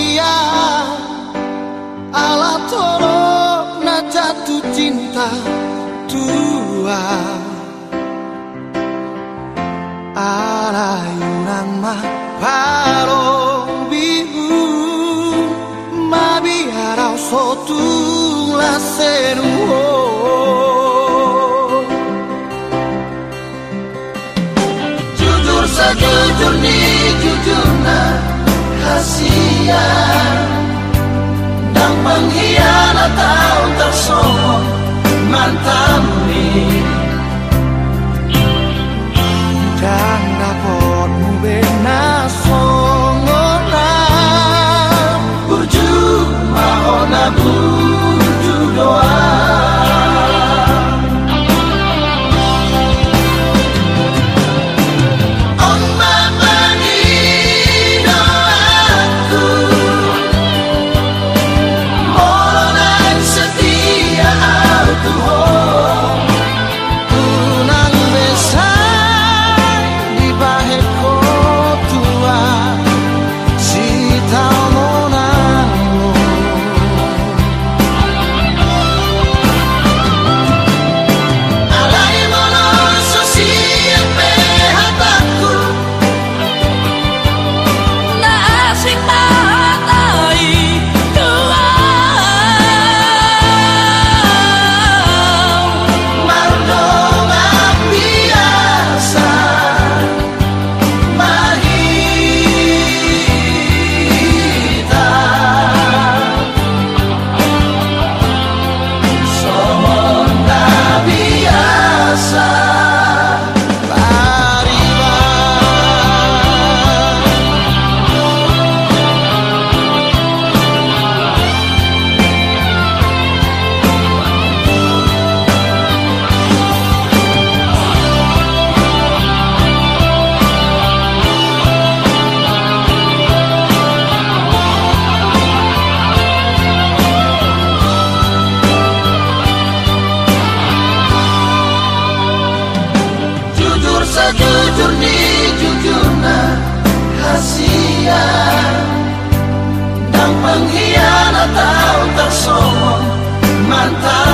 dia Ala toro na jatuh cinta tua. Ala yunang ma paro bihu Ma biarau sotung la seruo Jujur sejujurnya jujur nah jujur di jujurna kasihan. Dan pengkhianat atau tersombong mantap